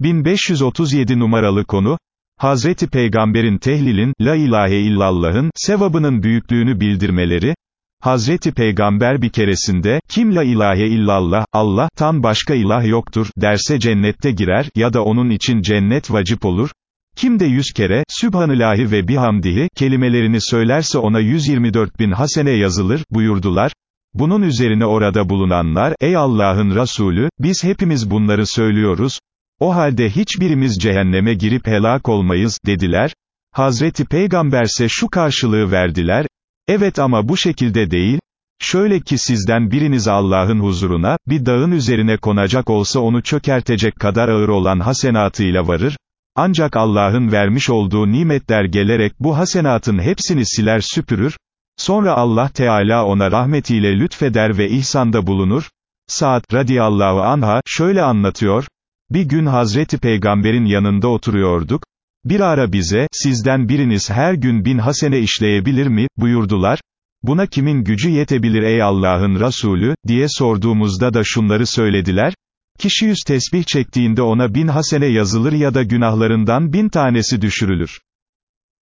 1537 numaralı konu, Hazreti Peygamber'in tehlilin, la ilahe illallah'ın, sevabının büyüklüğünü bildirmeleri, Hazreti Peygamber bir keresinde, kim la ilahe illallah, Allah, tan başka ilah yoktur, derse cennette girer, ya da onun için cennet vacip olur, kim de yüz kere, Sübhanillahi ve bihamdihi, kelimelerini söylerse ona 124 bin hasene yazılır, buyurdular, bunun üzerine orada bulunanlar, ey Allah'ın Resulü, biz hepimiz bunları söylüyoruz, o halde hiçbirimiz cehenneme girip helak olmayız, dediler. Hazreti Peygamberse şu karşılığı verdiler, evet ama bu şekilde değil, şöyle ki sizden biriniz Allah'ın huzuruna, bir dağın üzerine konacak olsa onu çökertecek kadar ağır olan hasenatıyla varır, ancak Allah'ın vermiş olduğu nimetler gelerek bu hasenatın hepsini siler süpürür, sonra Allah Teala ona rahmetiyle lütfeder ve ihsanda bulunur, Saad, radiyallahu anha, şöyle anlatıyor, bir gün Hazreti Peygamber'in yanında oturuyorduk, bir ara bize, sizden biriniz her gün bin hasene işleyebilir mi, buyurdular, buna kimin gücü yetebilir ey Allah'ın Resulü, diye sorduğumuzda da şunları söylediler, kişi yüz tesbih çektiğinde ona bin hasene yazılır ya da günahlarından bin tanesi düşürülür.